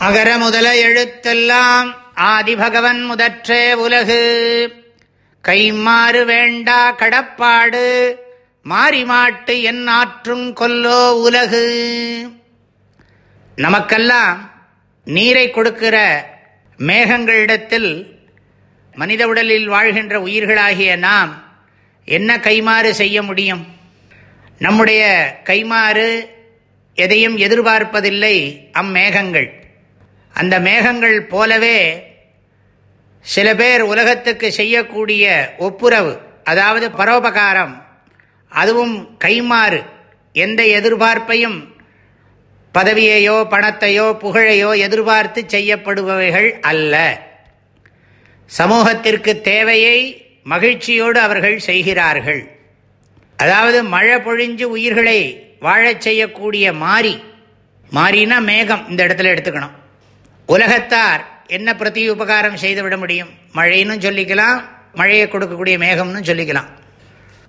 அகர முதல எழுத்தெல்லாம் ஆதிபகவன் முதற்றே உலகு. கைமாறு வேண்டா கடப்பாடு மாறி மாட்டு என் ஆற்றும் கொல்லோ உலகு. நமக்கெல்லாம் நீரை கொடுக்கிற மேகங்களிடத்தில் மனித உடலில் வாழ்கின்ற உயிர்களாகிய நாம் என்ன கைமாறு செய்ய முடியும்? நம்முடைய கைமாறு எதையும் எதிர்பார்ப்பதில்லை அம்மேகங்கள். அந்த மேகங்கள் போலவே சில பேர் உலகத்துக்கு செய்யக்கூடிய ஒப்புரவு அதாவது பரோபகாரம் அதுவும் கைமாறு எந்த எதிர்பார்ப்பையும் பதவியையோ பணத்தையோ புகழையோ எதிர்பார்த்து செய்யப்படுபவைகள் அல்ல. சமூகத்திற்கு தேவையை மகிழ்ச்சியோடு அவர்கள் செய்கிறார்கள். அதாவது மழை பொழிஞ்சு உயிர்களை வாழச் செய்யக்கூடிய மாறி மாறினா மேகம் இந்த இடத்துல எடுத்துக்கணும். உலகத்தார் என்ன பிரதி உபகாரம் செய்துவிட முடியும்? மழைன்னு சொல்லிக்கலாம் மழையை கொடுக்கக்கூடிய மேகம்னு சொல்லிக்கலாம்.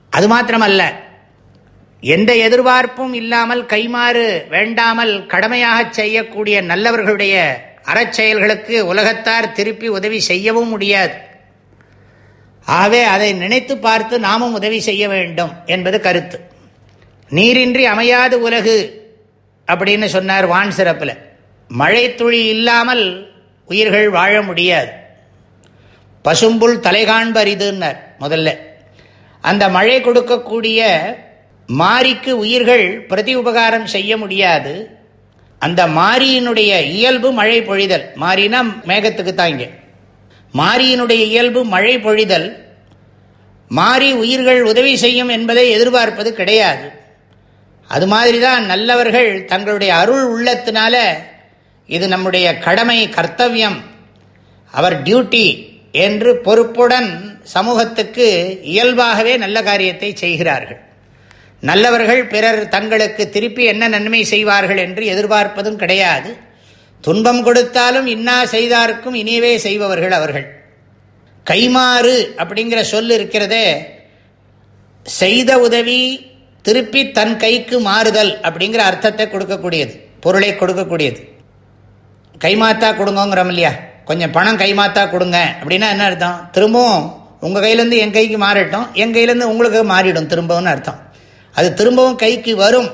அது மாத்திரமல்ல. எந்த எதிர்பார்ப்பும் இல்லாமல் கைமாறு வேண்டாமல் கடமையாக செய்யக்கூடிய நல்லவர்களுடைய அறச்செயல்களுக்கு உலகத்தார் திருப்பி உதவி செய்யவும் முடியாது. ஆகவே அதை நினைத்து பார்த்து நாமும் உதவி செய்ய வேண்டும் என்பது கருத்து. நீரின்றி அமையாது உலகு அப்படின்னு சொன்னார் வான் சிறப்பில். மழை துளி இல்லாமல் உயிர்கள் வாழ முடியாது. பசும்புல் தலைகாண்பரிதுன்னர் முதல்ல. அந்த மழை கொடுக்கக்கூடிய மாரிக்கு உயிர்கள் பிரதி உபகாரம் செய்ய முடியாது. அந்த மாரியினுடைய இயல்பு மழை பொழிதல். மாறினா மேகத்துக்கு தாங்க மாரியினுடைய இயல்பு மழை பொழிதல். மாறி உயிர்கள் உதவி செய்யும் என்பதை எதிர்பார்ப்பது கிடையாது. அது மாதிரி தான் நல்லவர்கள் தங்களுடைய அருள் உள்ளத்தினால இது நம்முடைய கடமை கர்த்தவியம். அவர் டியூட்டி என்று பொறுப்புடன் சமூகத்துக்கு இயல்பாகவே நல்ல காரியத்தை செய்கிறார்கள். நல்லவர்கள் பிறர் தங்களுக்கு திருப்பி என்ன நன்மை செய்வார்கள் என்று எதிர்பார்ப்பதும் கிடையாது. துன்பம் கொடுத்தாலும் இன்னா செய்தார்க்கும் இனியவே செய்பவர்கள் அவர்கள். கைமாறு அப்படிங்கிற சொல் இருக்கிறதே செய்த உதவி திருப்பி தன் கைக்கு மாறுதல் அப்படிங்கிற அர்த்தத்தை கொடுக்கக்கூடியது பொருளை கொடுக்கக்கூடியது. கைமாத்தா கொடுங்கோங்கிறோம் இல்லையா? கொஞ்சம் பணம் கைமாத்தா கொடுங்க. அப்படின்னா என்ன அர்த்தம்? திரும்பவும் உங்கள் கையிலேருந்து என் கைக்கு மாறட்டும் என் கையிலேருந்து உங்களுக்கு மாறிடும் திரும்பவும்னு அர்த்தம். அது திரும்பவும் கைக்கு வரும்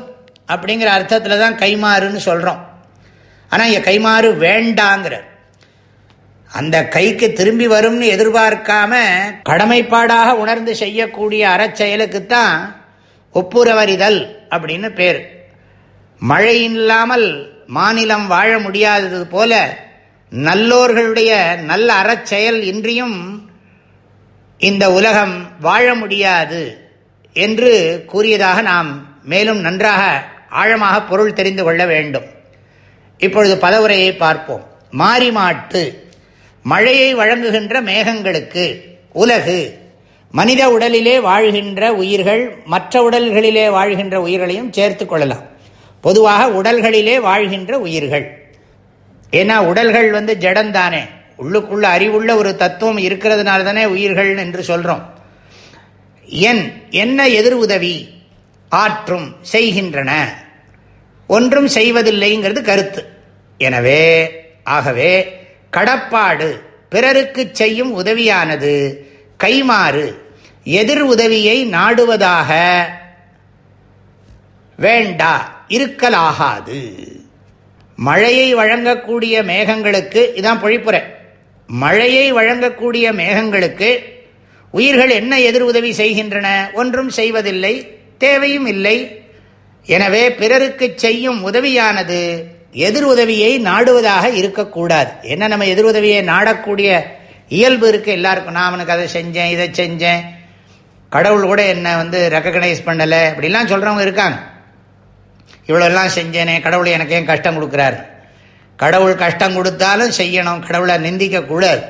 அப்படிங்கிற அர்த்தத்தில் தான் கைமாறுன்னு சொல்கிறோம் ஆனால் இங்கே கைமாறு வேண்டாங்கிற அந்த கைக்கு திரும்பி வரும்னு எதிர்பார்க்காம கடமைப்பாடாக உணர்ந்து செய்யக்கூடிய அறச்செயலுக்குத்தான் ஒப்புரவறிதல் அப்படின்னு பேர். மழை இல்லாமல் மாநிலம் வாழ முடியாதது போல நல்லோர்களுடைய நல்ல அறச்செயல் இன்றியும் இந்த உலகம் வாழ முடியாது என்று கூறியதாக நாம் மேலும் நன்றாக ஆழமாக பொருள் தெரிந்து கொள்ள வேண்டும். இப்பொழுது பதவுரையை பார்ப்போம். மாறி மாட்டு மழையை வழங்குகின்ற மேகங்களுக்கு உலகு மனித உடலிலே வாழ்கின்ற உயிர்கள் மற்ற உடல்களிலே வாழ்கின்ற உயிர்களையும் சேர்த்து கொள்ளலாம். பொதுவாக உடல்களிலே வாழ்கின்ற உயிர்கள். ஏன்னா உடல்கள் வந்து ஜடந்தானே. உள்ளுக்குள்ள அறிவுள்ள ஒரு தத்துவம் இருக்கிறதுனால தானே உயிர்கள் என்று சொல்கிறோம் என் என்ன எதிர் உதவி ஆற்றும் செய்கின்றன. ஒன்றும் செய்வதில்லைங்கிறது கருத்து. எனவே ஆகவே கடப்பாடு பிறருக்கு செய்யும் உதவியானது கைமாறு எதிர் உதவியை நாடுவதாக வேண்டா. இருக்கலாகாது. மழையை வழங்கக்கூடிய மேகங்களுக்கு இதான் பொழிப்புரை. மழையை வழங்கக்கூடிய மேகங்களுக்கு உயிர்கள் என்ன எதிர் உதவி செய்கின்றன? ஒன்றும் செய்வதில்லை தேவையும் இல்லை. எனவே பிறருக்கு செய்யும் உதவியானது எதிர் உதவியை நாடுவதாக இருக்கக்கூடாது. என்ன நம்ம எதிர் உதவியை நாடக்கூடிய இயல்பு இருக்கு எல்லாருக்கும். நான் அவனுக்கு அதை செஞ்சேன் இதை செஞ்சேன். கடவுள் கூட என்னை வந்து ரெக்கக்னைஸ் பண்ணலை. அப்படிலாம் சொல்கிறவங்க இருக்காங்க. இவ்வளோலாம் செஞ்சேனே கடவுள் எனக்கு ஏன் கஷ்டம் கொடுக்குறாரு? கடவுள் கஷ்டம் கொடுத்தாலும் செய்யணும் கடவுளை நிந்திக்கக்கூடாது.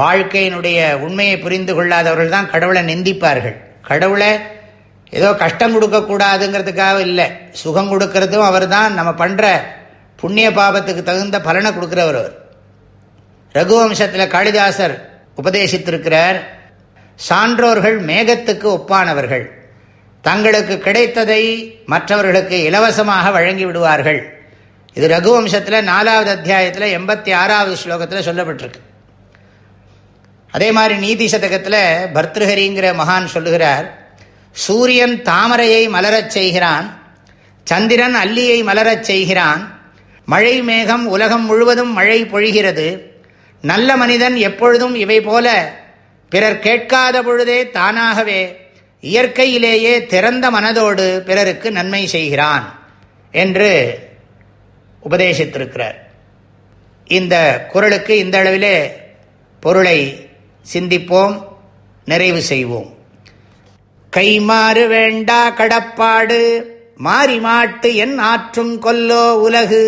வாழ்க்கையினுடைய உண்மையை புரிந்து கொள்ளாதவர்கள் தான் கடவுளை நிந்திப்பார்கள். கடவுளை ஏதோ கஷ்டம் கொடுக்கக்கூடாதுங்கிறதுக்காக இல்லை சுகம் கொடுக்கறதும் அவர் தான் நம்ம பண்ணுற புண்ணிய பாபத்துக்கு தகுந்த பலனை கொடுக்குறவர் அவர். ரகுவம்சத்தில் காளிதாசர் உபதேசித்திருக்கிறார் சான்றோர்கள் மேகத்துக்கு ஒப்பானவர்கள். தங்களுக்கு கிடைத்ததை மற்றவர்களுக்கு இலவசமாக வழங்கி விடுவார்கள் இது ரகுவம்சத்தில் நாலாவது அத்தியாயத்தில் எண்பத்தி ஆறாவது ஸ்லோகத்தில் சொல்லப்பட்டிருக்கு. அதே மாதிரி நீதி சதகத்தில் பர்திருஹரிங்கிற மகான் சொல்லுகிறார் சூரியன் தாமரையை மலரச் செய்கிறான் சந்திரன் அல்லியை மலரச் செய்கிறான் மழை மேகம் உலகம் முழுவதும் மழை பொழிகிறது நல்ல மனிதன் எப்பொழுதும் இவை போல பிறர் கேட்காத பொழுதே தானாகவே இயற்கையிலேயே திறந்த மனதோடு பிறருக்கு நன்மை செய்கிறான் என்று உபதேசித்திருக்கிறார். இந்த குரலுக்கு இந்த அளவிலே பொருளை சிந்திப்போம் நிறைவு செய்வோம். கைமாறு வேண்டா கடப்பாடு மாறி மாட்டு என் ஆற்றும் கொல்லோ உலகு.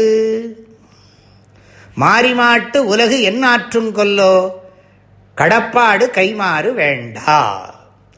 மாறி மாட்டு உலகு என் ஆற்றும் கொல்லோ கடப்பாடு கைமாறு வேண்டா.